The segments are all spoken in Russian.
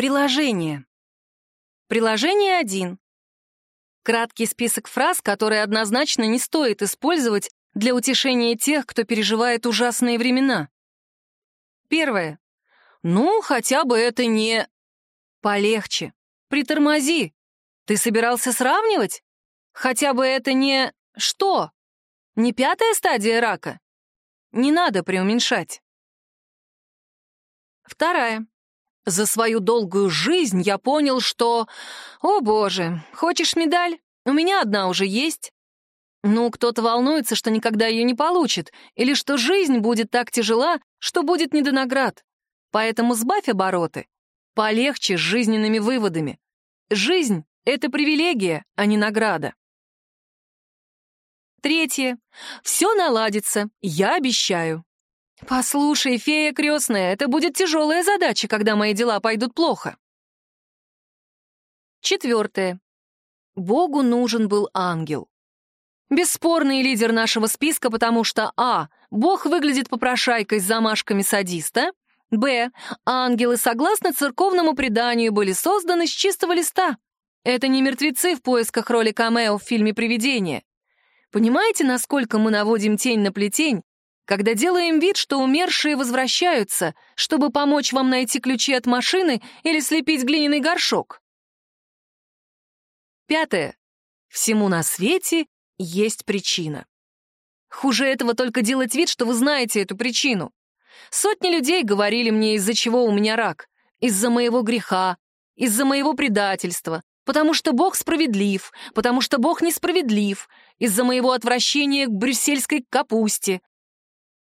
Приложение. Приложение 1. Краткий список фраз, которые однозначно не стоит использовать для утешения тех, кто переживает ужасные времена. Первое. Ну, хотя бы это не... Полегче. Притормози. Ты собирался сравнивать? Хотя бы это не... Что? Не пятая стадия рака? Не надо преуменьшать. Вторая. За свою долгую жизнь я понял, что... О, боже, хочешь медаль? У меня одна уже есть. Ну, кто-то волнуется, что никогда ее не получит, или что жизнь будет так тяжела, что будет не до наград. Поэтому сбавь обороты. Полегче с жизненными выводами. Жизнь — это привилегия, а не награда. Третье. Все наладится, я обещаю. «Послушай, фея крестная, это будет тяжелая задача, когда мои дела пойдут плохо». Четвертое. Богу нужен был ангел. Бесспорный лидер нашего списка, потому что а. Бог выглядит попрошайкой с замашками садиста, б. Ангелы, согласно церковному преданию, были созданы с чистого листа. Это не мертвецы в поисках роли камео в фильме «Привидение». Понимаете, насколько мы наводим тень на плетень, когда делаем вид, что умершие возвращаются, чтобы помочь вам найти ключи от машины или слепить глиняный горшок. Пятое. Всему на свете есть причина. Хуже этого только делать вид, что вы знаете эту причину. Сотни людей говорили мне, из-за чего у меня рак. Из-за моего греха, из-за моего предательства, потому что Бог справедлив, потому что Бог несправедлив, из-за моего отвращения к брюссельской капусте,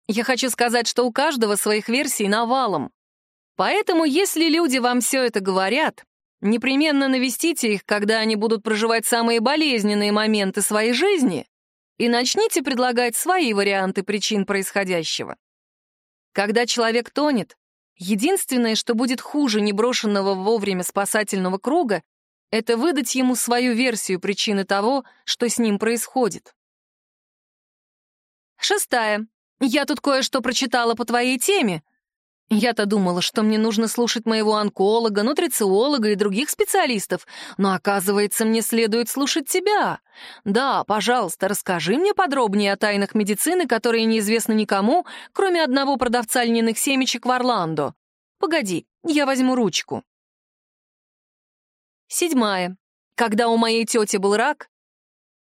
я хочу сказать, что у каждого своих версий навалом. Поэтому, если люди вам все это говорят, непременно навестите их, когда они будут проживать самые болезненные моменты своей жизни, и начните предлагать свои варианты причин происходящего. Когда человек тонет, единственное, что будет хуже неброшенного вовремя спасательного круга, это выдать ему свою версию причины того, что с ним происходит. Шестая. «Я тут кое-что прочитала по твоей теме». Я-то думала, что мне нужно слушать моего онколога, нутрициолога и других специалистов, но, оказывается, мне следует слушать тебя. Да, пожалуйста, расскажи мне подробнее о тайнах медицины, которые неизвестны никому, кроме одного продавца льняных семечек в Орландо. Погоди, я возьму ручку. Седьмая. Когда у моей тети был рак,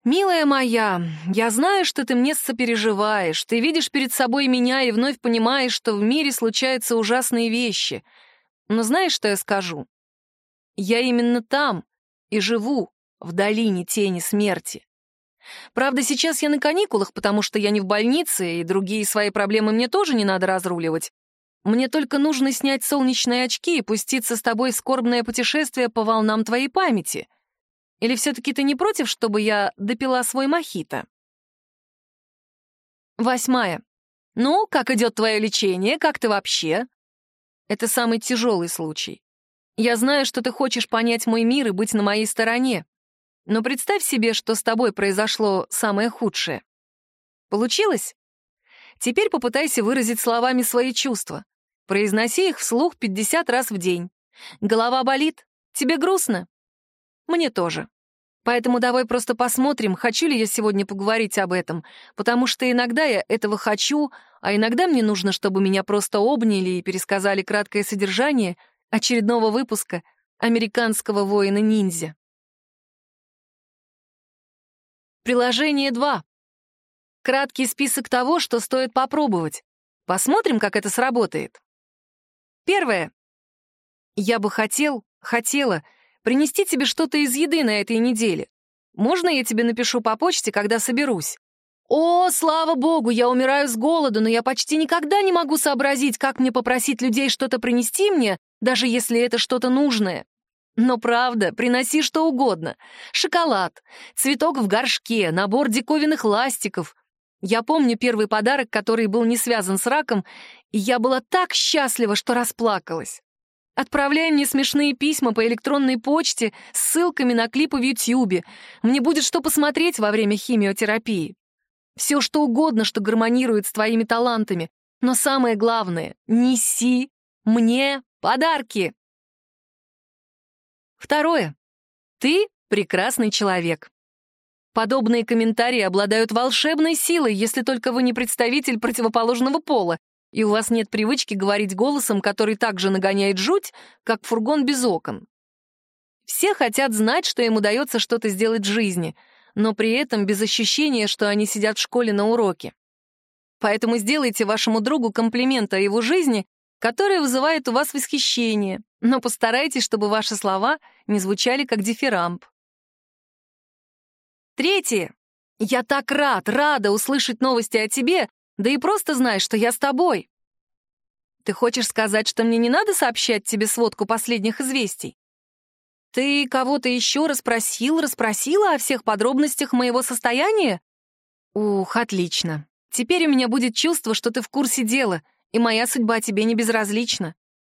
«Милая моя, я знаю, что ты мне сопереживаешь, ты видишь перед собой меня и вновь понимаешь, что в мире случаются ужасные вещи. Но знаешь, что я скажу? Я именно там и живу, в долине тени смерти. Правда, сейчас я на каникулах, потому что я не в больнице, и другие свои проблемы мне тоже не надо разруливать. Мне только нужно снять солнечные очки и пуститься с тобой в скорбное путешествие по волнам твоей памяти — или все-таки ты не против, чтобы я допила свой мохито? Восьмая. Ну, как идет твое лечение? Как ты вообще? Это самый тяжелый случай. Я знаю, что ты хочешь понять мой мир и быть на моей стороне. Но представь себе, что с тобой произошло самое худшее. Получилось? Теперь попытайся выразить словами свои чувства. Произноси их вслух 50 раз в день. Голова болит? Тебе грустно? Мне тоже. Поэтому давай просто посмотрим, хочу ли я сегодня поговорить об этом, потому что иногда я этого хочу, а иногда мне нужно, чтобы меня просто обняли и пересказали краткое содержание очередного выпуска «Американского воина-ниндзя». Приложение 2. Краткий список того, что стоит попробовать. Посмотрим, как это сработает. Первое. Я бы хотел, хотела принести тебе что-то из еды на этой неделе. Можно я тебе напишу по почте, когда соберусь? О, слава богу, я умираю с голоду, но я почти никогда не могу сообразить, как мне попросить людей что-то принести мне, даже если это что-то нужное. Но правда, приноси что угодно. Шоколад, цветок в горшке, набор диковинных ластиков. Я помню первый подарок, который был не связан с раком, и я была так счастлива, что расплакалась. Отправляй мне смешные письма по электронной почте с ссылками на клипы в Ютьюбе. Мне будет что посмотреть во время химиотерапии. Все что угодно, что гармонирует с твоими талантами. Но самое главное — неси мне подарки. Второе. Ты прекрасный человек. Подобные комментарии обладают волшебной силой, если только вы не представитель противоположного пола, и у вас нет привычки говорить голосом, который также нагоняет жуть, как фургон без окон. Все хотят знать, что им удается что-то сделать в жизни, но при этом без ощущения, что они сидят в школе на уроке. Поэтому сделайте вашему другу комплимент о его жизни, который вызывает у вас восхищение, но постарайтесь, чтобы ваши слова не звучали как дифирамб. Третье. Я так рад, рада услышать новости о тебе, да и просто знаешь, что я с тобой. Ты хочешь сказать, что мне не надо сообщать тебе сводку последних известий? Ты кого-то еще расспросил, расспросила о всех подробностях моего состояния? Ух, отлично. Теперь у меня будет чувство, что ты в курсе дела, и моя судьба тебе не безразлична.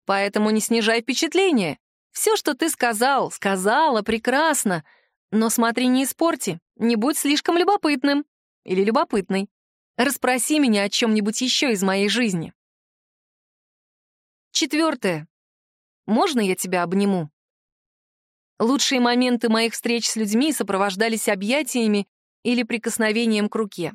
Поэтому не снижай впечатление. Все, что ты сказал, сказала, прекрасно. Но смотри, не испорти, не будь слишком любопытным. Или любопытной. Расспроси меня о чем-нибудь еще из моей жизни. Четвертое. Можно я тебя обниму? Лучшие моменты моих встреч с людьми сопровождались объятиями или прикосновением к руке.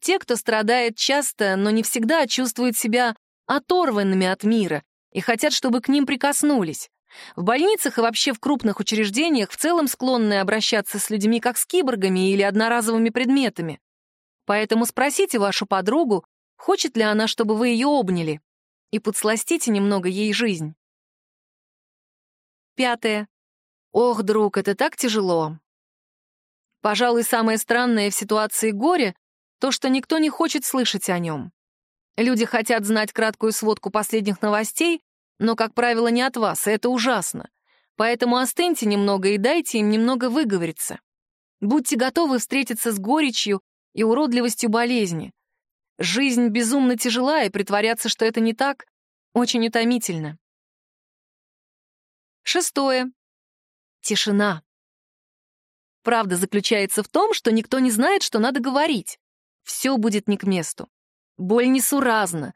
Те, кто страдает часто, но не всегда чувствуют себя оторванными от мира и хотят, чтобы к ним прикоснулись. В больницах и вообще в крупных учреждениях в целом склонны обращаться с людьми как с киборгами или одноразовыми предметами. Поэтому спросите вашу подругу, хочет ли она, чтобы вы ее обняли, и подсластите немного ей жизнь. Пятое. Ох, друг, это так тяжело. Пожалуй, самое странное в ситуации горя — то, что никто не хочет слышать о нем. Люди хотят знать краткую сводку последних новостей, но, как правило, не от вас, и это ужасно. Поэтому остыньте немного и дайте им немного выговориться. Будьте готовы встретиться с горечью и уродливостью болезни. Жизнь безумно тяжела, и притворяться, что это не так, очень утомительно. Шестое. Тишина. Правда заключается в том, что никто не знает, что надо говорить. Все будет не к месту. Боль несуразна,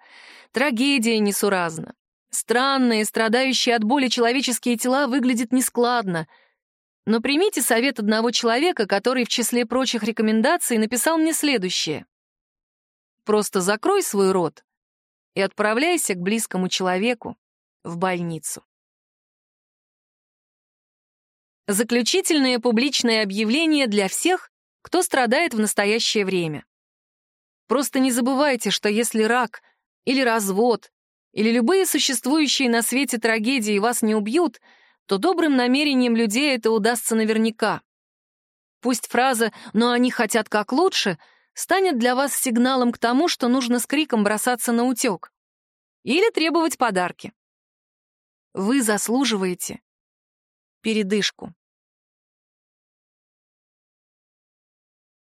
трагедия несуразна. Странные, страдающие от боли человеческие тела выглядят нескладно. Но примите совет одного человека, который в числе прочих рекомендаций написал мне следующее. Просто закрой свой рот и отправляйся к близкому человеку в больницу. Заключительное публичное объявление для всех, кто страдает в настоящее время. Просто не забывайте, что если рак или развод или любые существующие на свете трагедии вас не убьют, то добрым намерением людей это удастся наверняка. Пусть фраза «но они хотят как лучше» станет для вас сигналом к тому, что нужно с криком бросаться на утек. Или требовать подарки. Вы заслуживаете передышку.